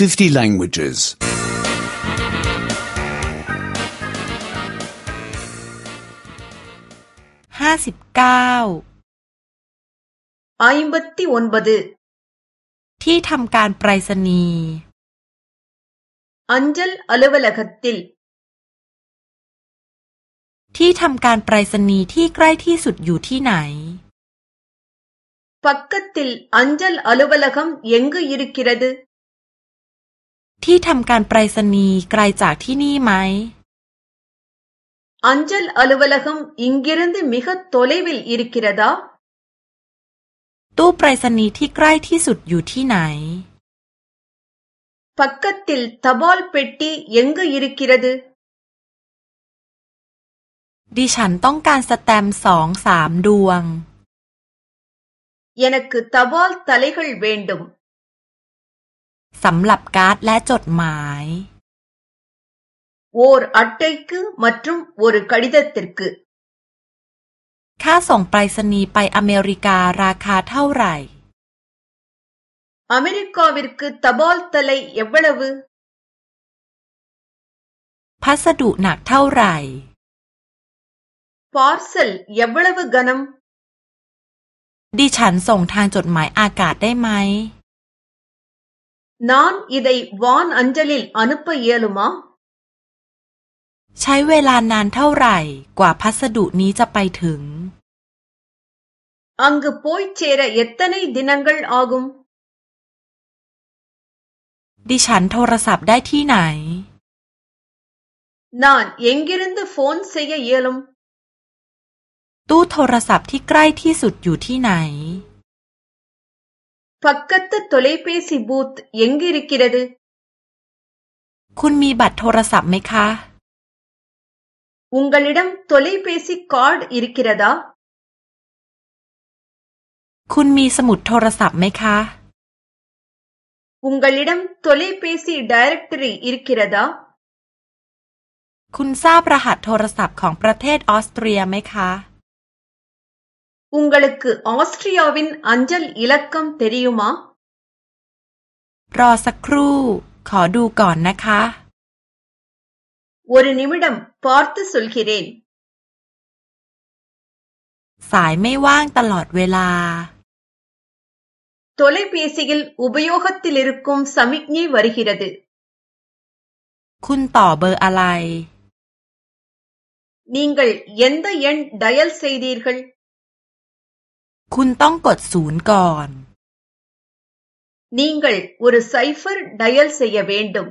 50 languages. 59อายุบัตติวนบดที่ทำการไปรษณีย์อันเจลอเลวลักขติลที่ทำการไปรษณีย์ที่ใกล้ที่สุดอยู่ที่ไหน ปักกติลอันเจลอเลวลักขมยังกยิริกิรดที่ทำการไปรษณีย์ไกลจากที่นี่ไหมอันเจลอัลวัลคัมอิงเกเรันดิมิคัตโตเลวิลอิริกิรดาตู้ไปรษณีย์ที่ใกล้ที่สุดอยู่ที่ไหนปักกติลทบอลเปตตียังกอิริกิรดดิฉันต้องการสแตมสองสามดวงยานักทบอลทะเลขลเวนดมสำหรับการ์ดและจดหมายโอร์อัตைตกมัต ற ุมโ ம ร์คด க ดต த ร์ த ค่าส่งไปรษณีย์ไปอเมริการาคาเท่าไหร่ อเมริกาวิร์ก் க ு தபால் த เை எ வ ் வ พัสดุหนักเท่าไหร่พาร์เซลเอเวลวกันมดิฉันส่งทางจดหมายอากาศได้ไหม நான் இதை வான் அஞ்சலில் அனுப்ப இயலுமா ใช้เวลานานเท่าไหร่กว่าพัสดุนี้จะไปถึงอังกுอยเช ச ร ச ย ர ต த ்ย ன ยดินังก ள ்อาு ம ்ดิฉันโทรศัพท์ได้ที่ไหนนานยัง் க ร ர น ந ์ த ுนเซ்ยெ ய ் ய இ ตู้โทรศัพท์ที่ใกล้ที่สุดอยู่ที่ไหน பக்கத்துத் தொலைபேசி பூத் எங்கிருக்கிறது คุณมีบัตรโทรศัพท์ไหมคะุงกลิดัม் த ொ ல ை ப ே ச คอร์ด ட ิ இ ิு க ் க ி ற คุณมีสมุดโทรศัพท์ไหมคะุงกลิดัม் த ொ ல ை ப ே ச ดิเรกทรีிิ ர ิ க ் க ி ற த คุณทราบรหัสโทรศัพท์ของประเทศออสเตรียไหมคะ உங்களுக்கு ஆஸ்திரியாவின் அஞ்சல் இலக்கம் தெரியுமா ஒரு நிமிடம் பார்த்து சொல்கிறேன் தொலைபேசியில் உபயோகத்தில் இருக்கும் சமிக்ஞை வருகிறது คุณต่อเบอร์อะไร நீங்கள் எந்த எண் டயல் செய்தீர்கள் คุณต้องกดศูนย์ก่อน நீங்கள் ஒரு சைபர் டயல் செய்ய வேண்டும்